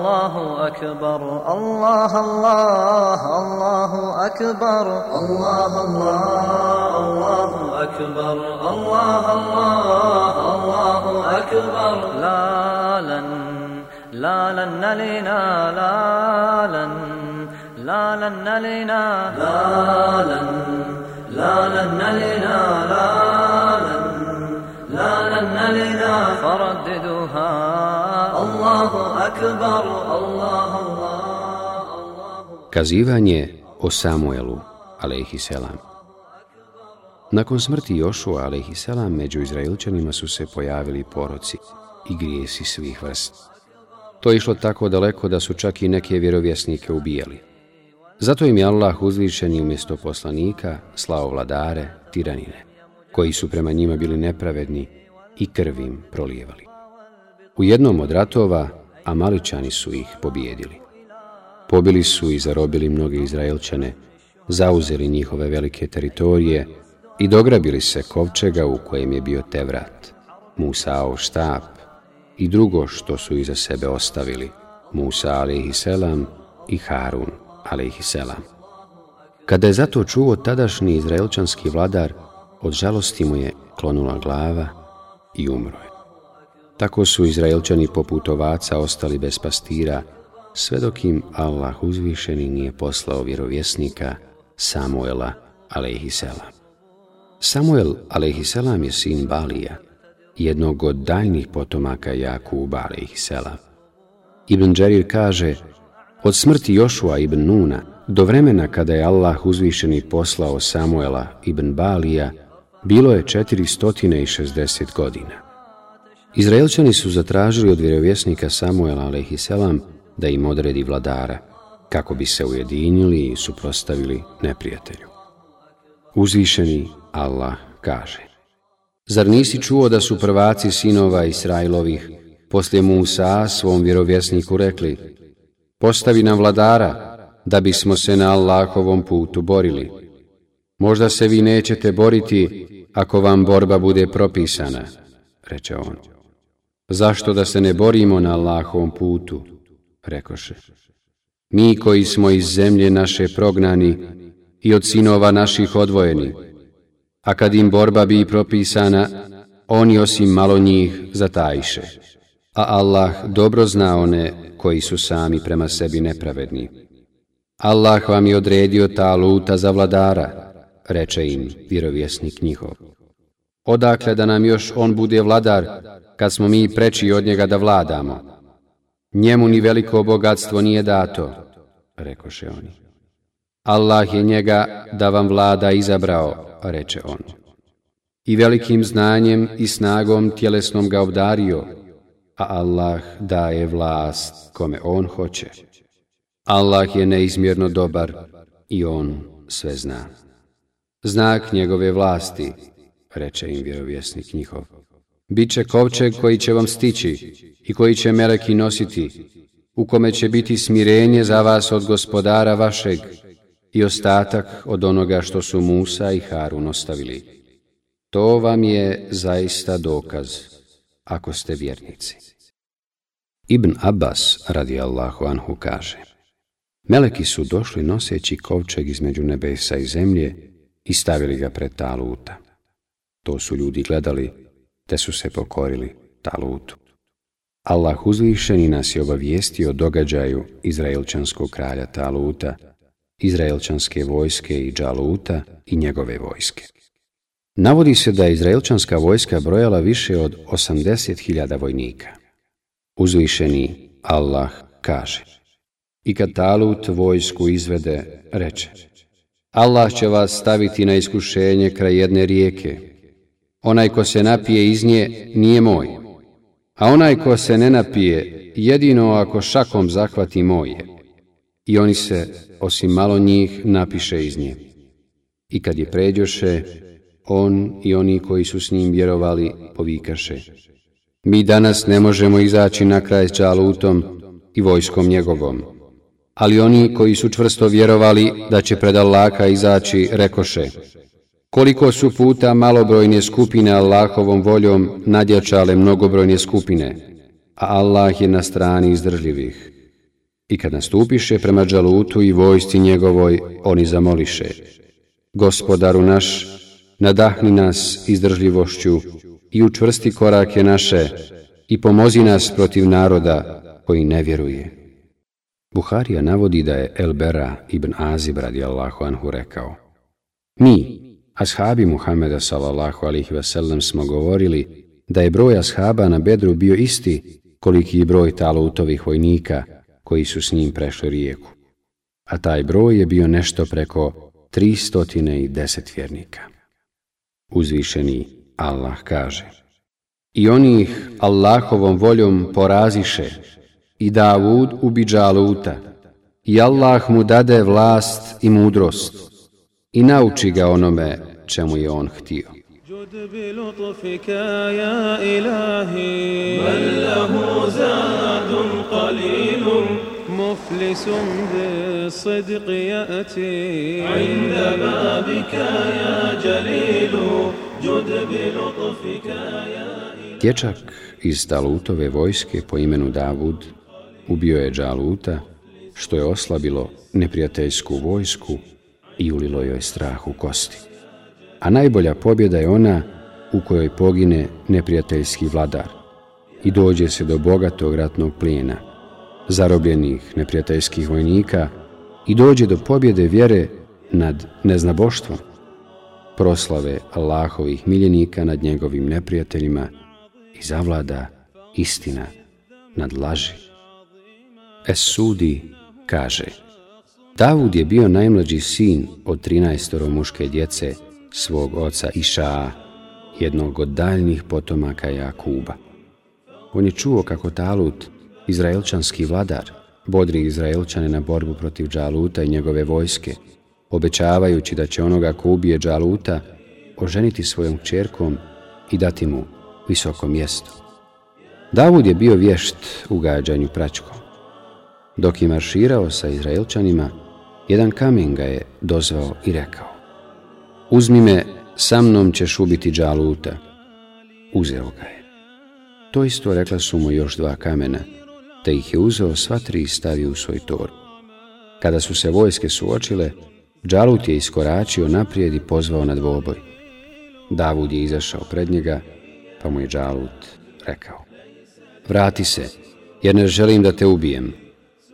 الله أكبر. الله الله الله أكبر. الله الله الله أكبر. الله الله الله أكبر. لا لن لا لن نلينا لا لن لا لن نلينا لا لن لا لن نلينا لا لا لن نلينا فرددوها الله أكبر الله الله الله Kazivanje o Samuelu, alaihi selam. Nakon smrti Jošua, alaihi selam, među Izraelčanima su se pojavili poroci i grijesi svih vrst. To je išlo tako daleko da su čak i neke vjerovjesnike ubijali. Zato im je Allah uzvišeni umjesto poslanika slao vladare, tiranine, koji su prema njima bili nepravedni i krvim prolijevali. U jednom od ratova Amaličani su ih pobijedili. Pobili su i zarobili mnoge Izraelčane, zauzeli njihove velike teritorije i dograbili se kovčega u kojem je bio Tevrat, Musao štab i drugo što su iza sebe ostavili, Musa alaihisselam i Harun alaihisselam. Kada je zato čuo tadašnji izraelčanski vladar, od žalosti mu je klonula glava i umro je. Tako su Izraelčani poput ovaca ostali bez pastira, sve dok im Allah uzvišeni nije poslao vjerovjesnika Samuela a.s. Samuel a.s. je sin Balija, jednog od daljnih potomaka Jakuba a.s. Ibn Đerir kaže, od smrti Jošua ibn Nuna do vremena kada je Allah uzvišeni poslao Samuela ibn Balija, bilo je 460 godina. Izraelčani su zatražili od vjerovjesnika Samuela a.s. da im odredi vladara, kako bi se ujedinili i suprostavili neprijatelju. Uzvišeni Allah kaže Zar nisi čuo da su prvaci sinova Israilovih poslije Musa svom vjerovjesniku rekli Postavi nam vladara da bismo se na Allahovom putu borili. Možda se vi nećete boriti ako vam borba bude propisana, reče on. Zašto da se ne borimo na Allahovom putu, rekoše. Mi koji smo iz zemlje naše prognani i od sinova naših odvojeni, a kad im borba bi propisana, oni osim malo njih zatajiše. A Allah dobro zna one koji su sami prema sebi nepravedni. Allah vam je odredio ta luta za vladara, reče im vjerovjesnik njihov. Odakle da nam još on bude vladar, kad smo mi preči od njega da vladamo? Njemu ni veliko bogatstvo nije dato, rekoše oni. Allah je njega da vam vlada izabrao, reče on. I velikim znanjem i snagom tjelesnom ga obdario, a Allah daje vlast kome on hoće. Allah je neizmjerno dobar i on sve zna. Znak njegove vlasti, reče im vjerovjesnik njihov, Biće kovčeg koji će vam stići i koji će meleki nositi, u kome će biti smirenje za vas od gospodara vašeg i ostatak od onoga što su Musa i Harun ostavili. To vam je zaista dokaz, ako ste vjernici. Ibn Abbas, radi Allahu anhu, kaže Meleki su došli noseći kovčeg između nebesa i zemlje i stavili ga pred taluta. To su ljudi gledali, te su se pokorili talutu. Allah uzvišeni nas je obavijestio događaju Izraelčanskog kralja Taluta, Izraelčanske vojske i Džaluta i njegove vojske. Navodi se da je Izraelčanska vojska brojala više od 80.000 vojnika. Uzvišeni Allah kaže I kad Talut vojsku izvede, reče Allah će vas staviti na iskušenje kraj jedne rijeke. Onaj ko se napije iz nje nije moj, a onaj ko se ne napije jedino ako šakom zahvati moje. I oni se, osim malo njih, napiše iz nje. I kad je pređoše, on i oni koji su s njim vjerovali povikaše. Mi danas ne možemo izaći na kraj s Čalutom i vojskom njegovom. Ali oni koji su čvrsto vjerovali da će pred Allaha izaći, rekoše, koliko su puta malobrojne skupine Allahovom voljom nadjačale mnogobrojne skupine, a Allah je na strani izdržljivih. I kad nastupiše prema Džalutu i vojsci njegovoj, oni zamoliše. Gospodaru naš, nadahni nas izdržljivošću i učvrsti korake naše i pomozi nas protiv naroda koji ne vjeruje. Buharija navodi da je Elbera ibn Azib radijallahu anhu rekao Mi, ashabi Muhameda sallallahu alihi wasallam, smo govorili da je broj ashaba na Bedru bio isti koliki je broj talutovih vojnika koji su s njim prešli rijeku. A taj broj je bio nešto preko 310 vjernika. Uzvišeni Allah kaže I oni ih Allahovom voljom poraziše i Davud ubi Džaluta i Allah mu dade vlast i mudrost i nauči ga onome čemu je on htio. جد بلطفك يا إلهي من له زاد قليل مفلس بالصدق يأتي عند بابك يا جليل جد بلطفك يا Dječak iz Talutove vojske po imenu Davud ubio je Džaluta, što je oslabilo neprijateljsku vojsku i ulilo joj strah u kosti. A najbolja pobjeda je ona u kojoj pogine neprijateljski vladar i dođe se do bogatog ratnog plijena, zarobljenih neprijateljskih vojnika i dođe do pobjede vjere nad neznaboštvom, proslave Allahovih miljenika nad njegovim neprijateljima i zavlada istina nad laži. Es Sudi kaže Davud je bio najmlađi sin od 13 muške djece svog oca Išaa, jednog od daljnih potomaka Jakuba. On je čuo kako Talut, izraelčanski vladar, bodri Izraelčane na borbu protiv Džaluta i njegove vojske, obećavajući da će onoga ko ubije Džaluta oženiti svojom čerkom i dati mu visoko mjesto. Davud je bio vješt u gađanju pračkom. Dok je marširao sa Izraelčanima, jedan kamen ga je dozvao i rekao Uzmi me, sa mnom ćeš ubiti džaluta. Uzeo ga je. To isto rekla su mu još dva kamena, te ih je uzeo sva tri i stavio u svoj tor. Kada su se vojske suočile, džalut je iskoračio naprijed i pozvao na dvoboj. Davud je izašao pred njega, pa mu je džalut rekao Vrati se, jer ne želim da te ubijem,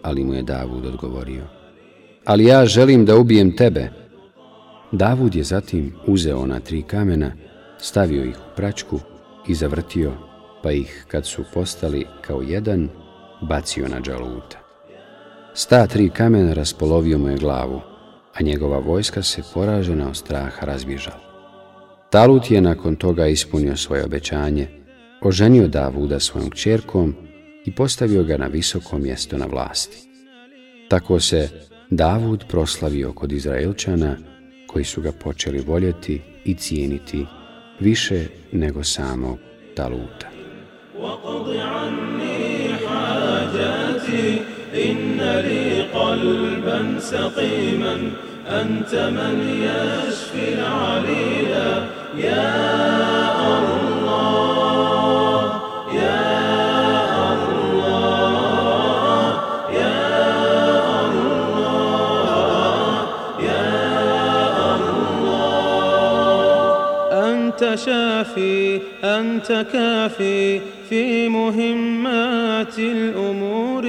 ali mu je Davud odgovorio. Ali ja želim da ubijem tebe. Davud je zatim uzeo ona tri kamena, stavio ih u pračku i zavrtio, pa ih, kad su postali kao jedan, bacio na džaluta. Sta tri kamena raspolovio mu je glavu, a njegova vojska se poražena od straha razbježala. Talut je nakon toga ispunio svoje obećanje, oženio Davuda svojom kćerkom i postavio ga na visoko mjesto na vlasti. Tako se Davud proslavio kod Izraelčana, koji su ga počeli voljeti i cijeniti više nego samo Taluta. وَقَضِ عَنِّي حَاجَاتِي إِنَّ لِي قَلْبًا سَقِيمًا أَنْتَ مَنْ يَشْفِي شافي أنت كافي في مهمات الأمور.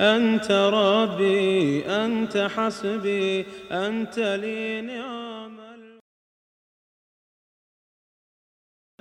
أنت ربي أنت حسبي أنت لي نعم